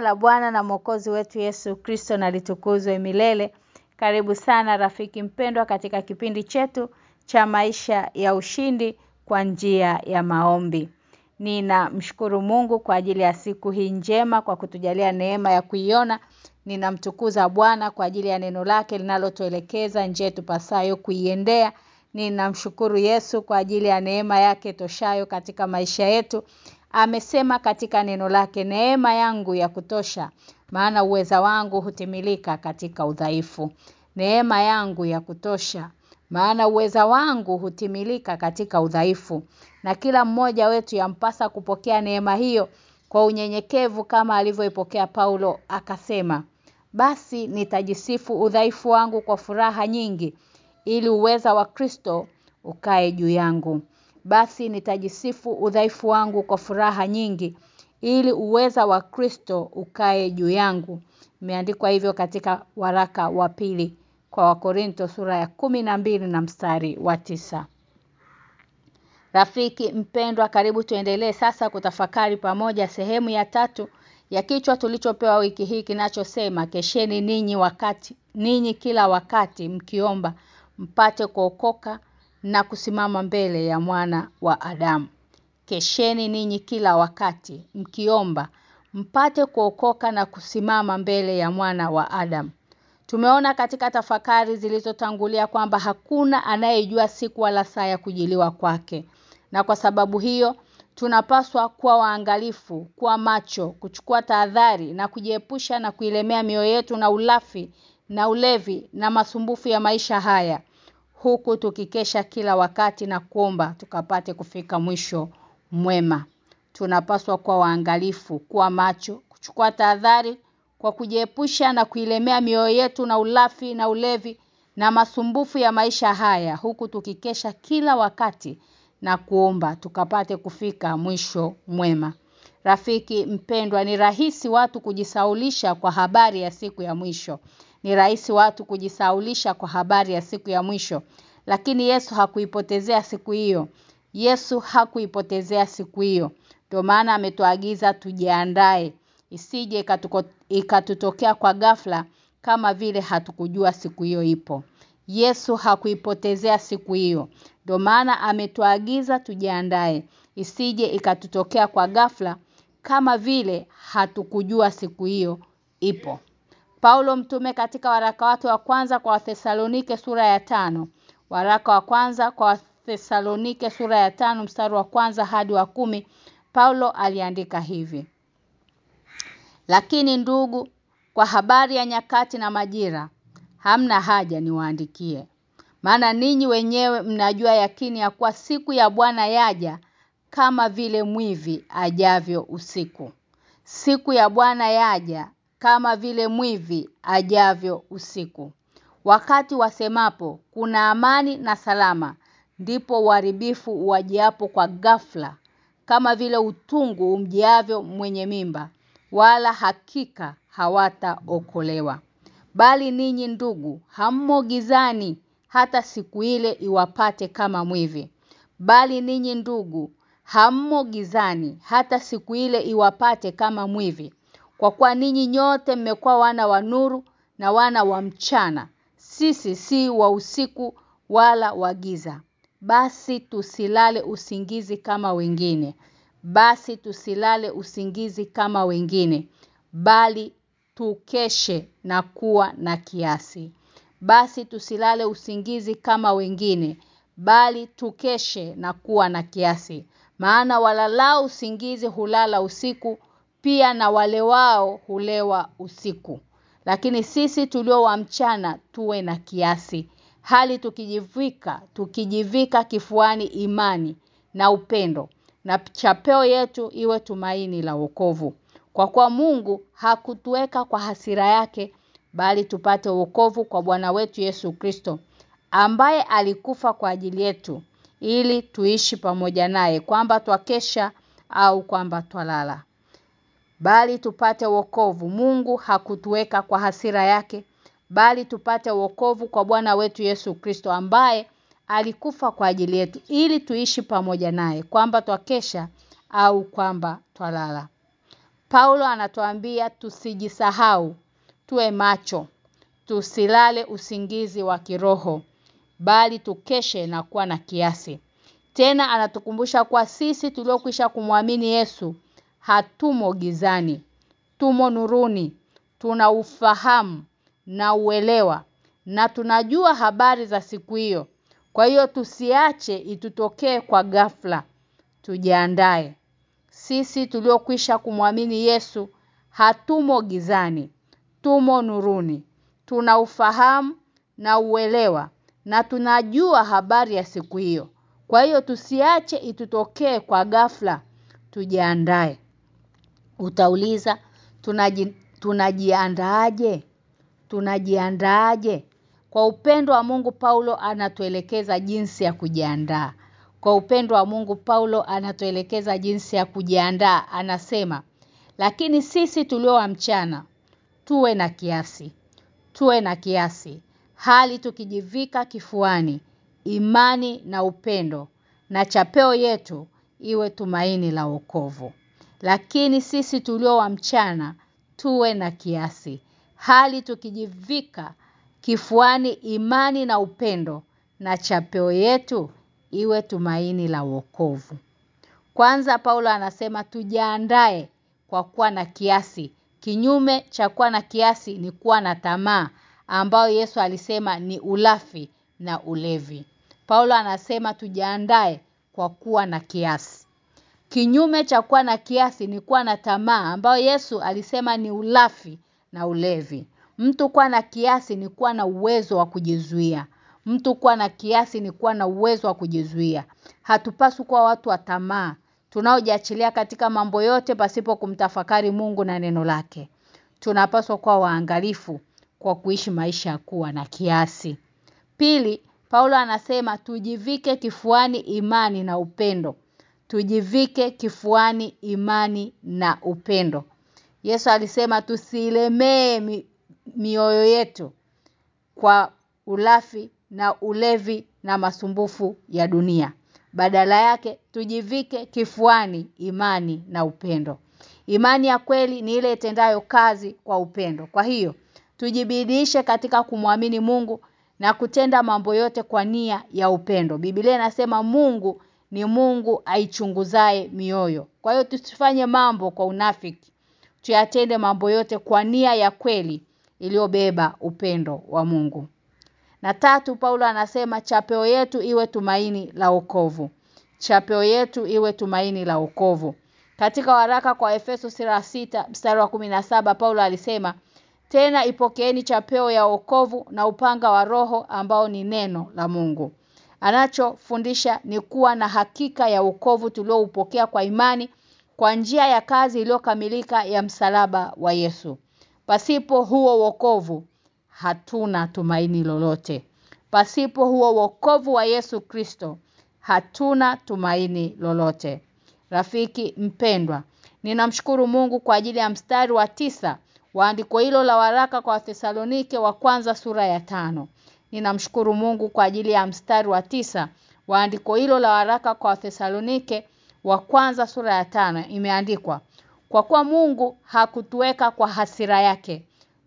La Bwana na Mwokozi wetu Yesu Kristo na litukuzwe milele. Karibu sana rafiki mpendwa katika kipindi chetu cha maisha ya ushindi kwa njia ya maombi. Ninamshukuru Mungu kwa ajili ya siku hii njema kwa kutujalia neema ya kuiona. Ninamtukuza Bwana kwa ajili ya neno lake linalotuelekeza njia tupasayo kuiendea. Ninamshukuru Yesu kwa ajili ya neema yake toshayo katika maisha yetu. Amesema katika neno lake neema yangu ya kutosha maana uweza wangu hutimilika katika udhaifu. Neema yangu ya kutosha maana uweza wangu hutimilika katika udhaifu. Na kila mmoja wetu yampasa kupokea neema hiyo kwa unyenyekevu kama alivyoipokea Paulo akasema basi nitajisifu udhaifu wangu kwa furaha nyingi ili uweza wa Kristo ukae juu yangu basi nitajisifu udhaifu wangu kwa furaha nyingi ili uweza wa Kristo ukae juu yangu. Imeandikwa hivyo katika waraka wa pili kwa Wakorinto sura ya kumi na mbili na mstari wa tisa. Rafiki mpendwa karibu tuendelee sasa kutafakari pamoja sehemu ya tatu ya kichwa tulichopewa wiki hii kinachosema kesheni ninyi wakati ninyi kila wakati mkiomba mpate kuokoka na kusimama mbele ya mwana wa Adamu. Kesheni ninyi kila wakati mkiomba mpate kuokoka na kusimama mbele ya mwana wa Adamu. Tumeona katika tafakari zilizotangulia kwamba hakuna anayejua siku wala saa ya kujiliwa kwake. Na kwa sababu hiyo tunapaswa kuwa waangalifu, kuwa macho, kuchukua tahadhari na kujiepusha na kuilemea mioyo yetu na ulafi na ulevi na masumbufu ya maisha haya huku tukikesha kila wakati na kuomba tukapate kufika mwisho mwema. Tunapaswa kwa waangalifu, kuwa macho, kuchukua tahadhari kwa kujiepusha na kuilemea mioyo yetu na ulafi na ulevi na masumbufu ya maisha haya huku tukikesha kila wakati na kuomba tukapate kufika mwisho mwema. Rafiki mpendwa ni rahisi watu kujisaulisha kwa habari ya siku ya mwisho. Ni rahisi watu kujisaulisha kwa habari ya siku ya mwisho. Lakini Yesu hakuipotezea siku hiyo. Yesu hakuipotezea siku hiyo. Ndio maana ametuagiza tujiandae. Isije ikatutokea kwa ghafla kama vile hatukujua siku hiyo ipo. Yesu hakuipotezea siku hiyo. Ndio maana ametuagiza tujiandae. Isije ikatutokea kwa ghafla kama vile hatukujua siku hiyo ipo. Paulo mtume katika waraka wake wa kwanza kwa Wathesalonike sura ya tano Waraka wa kwanza kwa Wathesalonike sura ya tano mstari wa kwanza hadi wa kumi Paulo aliandika hivi. Lakini ndugu kwa habari ya nyakati na majira hamna haja niwaandikie. Maana ninyi wenyewe mnajua yakini ya kuwa siku ya Bwana yaja kama vile mwivi ajavyo usiku. Siku ya Bwana yaja kama vile mwivi ajavyo usiku. Wakati wasemapo kuna amani na salama ndipo uharibifu uwajiapo kwa ghafla kama vile utungu umjiavyo mwenye mimba wala hakika hawataokolewa. Bali ninyi ndugu hammo gizani hata siku ile iwapate kama mwivi. Bali ninyi ndugu hammo gizani hata siku ile iwapate kama mwivi. Kwa kuwa ninyi nyote mmekuwa wana wa nuru na wana wa mchana. Sisi si wa usiku wala wa giza. Basi tusilale usingizi kama wengine. Basi tusilale usingizi kama wengine. Bali tukeshe na kuwa na kiasi. Basi tusilale usingizi kama wengine, bali tukeshe na kuwa na kiasi. Maana walalao usingizi hulala usiku, pia na wale wao hulewa usiku. Lakini sisi tulio wa mchana tuwe na kiasi. Hali tukijivika, tukijivika kifuani imani na upendo. Na chapeo yetu iwe tumaini la wokovu. Kwa kuwa Mungu hakutuweka kwa hasira yake bali tupate wokovu kwa Bwana wetu Yesu Kristo ambaye alikufa kwa ajili yetu ili tuishi pamoja naye kwamba twakesha au kwamba twalala. Bali tupate wokovu. Mungu hakutuweka kwa hasira yake bali tupate wokovu kwa Bwana wetu Yesu Kristo ambaye alikufa kwa ajili yetu ili tuishi pamoja naye kwamba twakesha au kwamba twalala. Paulo anatuambia tusijisahau, tuwe macho, tusilale usingizi wa kiroho, bali tukeshe na kuwa na kiasi. Tena anatukumbusha kwa sisi tuliokwisha kumwamini Yesu hatumo gizani, tumo nuruni, tuna ufahamu na uelewa na tunajua habari za siku hiyo. Kwa hiyo tusiache itutokee kwa ghafla. Tujiandae. Sisi tuliokwisha kumwamini Yesu hatumo gizani, tumo nuruni. Tuna ufahamu na uelewa na tunajua habari ya siku hiyo. Kwa hiyo tusiache itutokee kwa ghafla. Tujiandae. Utauliza tunaji, tunajiandaaje? Tunajiandaaje? Kwa upendo wa Mungu Paulo anatuelekeza jinsi ya kujiandaa. Kwa upendo wa Mungu Paulo anatuelekeza jinsi ya kujiandaa. Anasema, lakini sisi tulio wa mchana tuwe na kiasi. Tuwe na kiasi. Hali tukijivika kifuani imani na upendo na chapeo yetu iwe tumaini la wokovu. Lakini sisi tulio wa mchana tuwe na kiasi. Hali tukijivika kifuani imani na upendo na chapeo yetu iwe tumaini la wokovu. Kwanza Paulo anasema tujiandae kwa kuwa na kiasi. Kinyume cha kuwa na kiasi ni kuwa na tamaa ambayo Yesu alisema ni ulafi na ulevi. Paulo anasema tujiandae kwa kuwa na kiasi. Kinyume cha kuwa na kiasi ni kuwa na tamaa ambayo Yesu alisema ni ulafi na ulevi. Mtu kuwa na kiasi ni kuwa na uwezo wa kujizuia. Mtu kuwa na kiasi ni kuwa na uwezo wa kujizuia. Hatupaswi kuwa watu wa tamaa. Tunaojiachilia katika mambo yote pasipo kumtafakari Mungu na neno lake. Tunapaswa kuwa waangalifu kwa kuishi maisha kuwa na kiasi. Pili, Paulo anasema tujivike kifuani imani na upendo. Tujivike kifuani imani na upendo. Yesu alisema tusilemee mi, mioyo yetu kwa ulafi na ulevi na masumbufu ya dunia. Badala yake tujivike kifuani imani na upendo. Imani ya kweli ni ile itendayo kazi kwa upendo. Kwa hiyo, tujibidishe katika kumwamini Mungu na kutenda mambo yote kwa nia ya upendo. Biblia inasema Mungu ni Mungu aichunguzae mioyo. Kwa hiyo tusifanye mambo kwa unafiki. Tuyatende mambo yote kwa nia ya kweli iliyobeba upendo wa Mungu. Na tatu Paulo anasema chapeo yetu iwe tumaini la wokovu. Chapeo yetu iwe tumaini la wokovu. Katika waraka kwa Efeso sura sita mstari wa 17 Paulo alisema tena ipokeeni chapeo ya wokovu na upanga wa roho ambao ni neno la Mungu. Anachofundisha ni kuwa na hakika ya wokovu tulioupokea kwa imani kwa njia ya kazi iliyokamilika ya msalaba wa Yesu. Pasipo huo wokovu hatuna tumaini lolote. Pasipo huo wokovu wa Yesu Kristo hatuna tumaini lolote. Rafiki mpendwa, ninamshukuru Mungu kwa ajili ya mstari wa tisa wa andiko hilo la waraka kwa Thesalonike wa kwanza sura ya tano. Ninamshukuru Mungu kwa ajili ya mstari wa tisa wa andiko hilo la waraka kwa Thesalonike wa kwanza sura ya tano imeandikwa kwa kuwa Mungu hakutuweka kwa hasira yake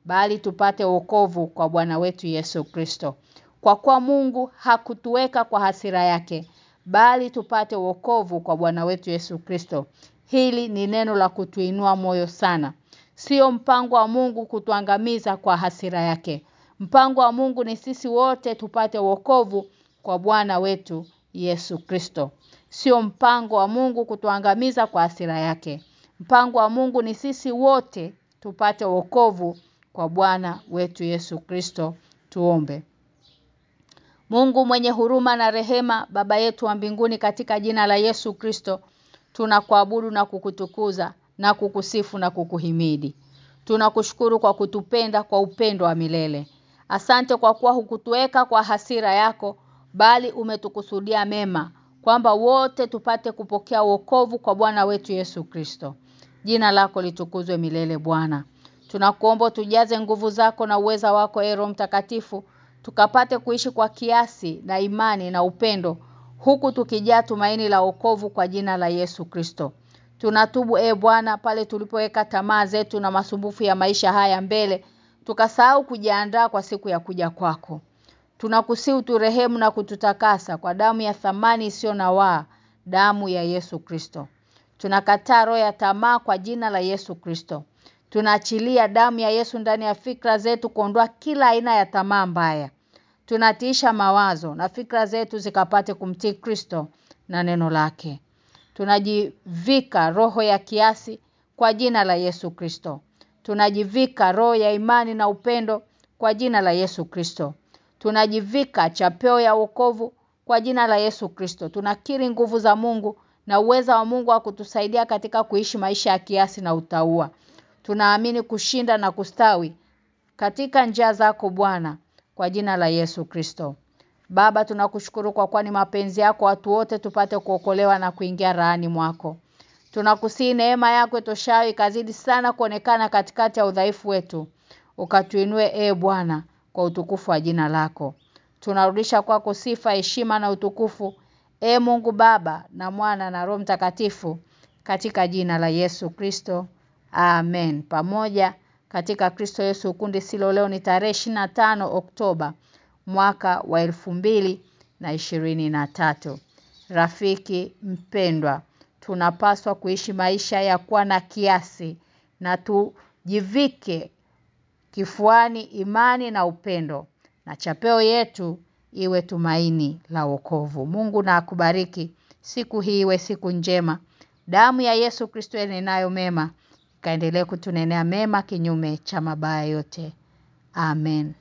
bali tupate wokovu kwa Bwana wetu Yesu Kristo. Kwa kuwa Mungu hakutuweka kwa hasira yake bali tupate wokovu kwa Bwana wetu Yesu Kristo. Hili ni neno la kutuinua moyo sana. Sio mpango wa Mungu kutuangamiza kwa hasira yake. Mpango wa Mungu ni sisi wote tupate wokovu kwa Bwana wetu Yesu Kristo. Sio mpango wa Mungu kutuangamiza kwa asira yake. Mpango wa Mungu ni sisi wote tupate wokovu kwa Bwana wetu Yesu Kristo. Tuombe. Mungu mwenye huruma na rehema, baba yetu wa mbinguni katika jina la Yesu Kristo, tunakuabudu na kukutukuza na kukusifu na kukuhimidi. Tunakushukuru kwa kutupenda kwa upendo wa milele. Asante kwa kuwa hukutuweka kwa hasira yako, bali umetukusudia mema, kwamba wote tupate kupokea wokovu kwa Bwana wetu Yesu Kristo. Jina lako litukuzwe milele Bwana. Tunakuomba tujaze nguvu zako na uweza wako Ero mtakatifu tukapate kuishi kwa kiasi na imani na upendo huku tukijaa tumaini la wokovu kwa jina la Yesu Kristo. Tunatubu e Bwana pale tulipoweka tamaa zetu na masumbufu ya maisha haya mbele tukasahau kujiandaa kwa siku ya kuja kwako. Tunakusihi uturehemu na kututakasa kwa damu ya thamani isiyo na waa, damu ya Yesu Kristo. Tunakataa roho ya tamaa kwa jina la Yesu Kristo. Tunaachilia damu ya Yesu ndani ya fikra zetu kuondoa kila aina ya tamaa mbaya. Tunatiisha mawazo na fikra zetu zikapate kumtii Kristo na neno lake. Tunajivika roho ya kiasi kwa jina la Yesu Kristo. Tunajivika roho ya imani na upendo kwa jina la Yesu Kristo. Tunajivika chapeo ya wokovu kwa jina la Yesu Kristo. Tunakiri nguvu za Mungu na uweza wa Mungu wa kutusaidia katika kuishi maisha ya kiasi na utaua. Tunaamini kushinda na kustawi katika njia zako Bwana kwa jina la Yesu Kristo. Baba tunakushukuru kwa kwani mapenzi yako watu wote tupate kuokolewa na kuingia rahani mwako. Tunakusii neema yako itoshayo ikazidi sana kuonekana katikati ya udhaifu wetu. Ukatuinue e Bwana kwa utukufu wa jina lako. Tunarudisha kwako sifa, heshima na utukufu. E Mungu Baba na Mwana na Roho Mtakatifu katika jina la Yesu Kristo. Amen. Pamoja katika Kristo Yesu ukundi silo leo ni tarehe 25 Oktoba mwaka wa elfu mbili na na tatu. Rafiki mpendwa, tunapaswa kuishi maisha ya kuwa na kiasi na tujivike kifuani imani na upendo na chapeo yetu iwe tumaini la wokovu. Mungu na akubariki. Siku hii iwe siku njema. Damu ya Yesu Kristo inenayo mema kaendelee kutunenea mema kinyume cha mabaya yote. Amen.